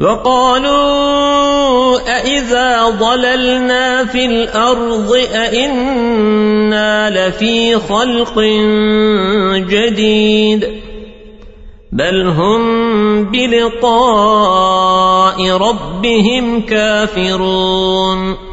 وقالوا أئذا ضللنا في الأرض أئنا لفي خلق جديد بل هم بلقاء ربهم كافرون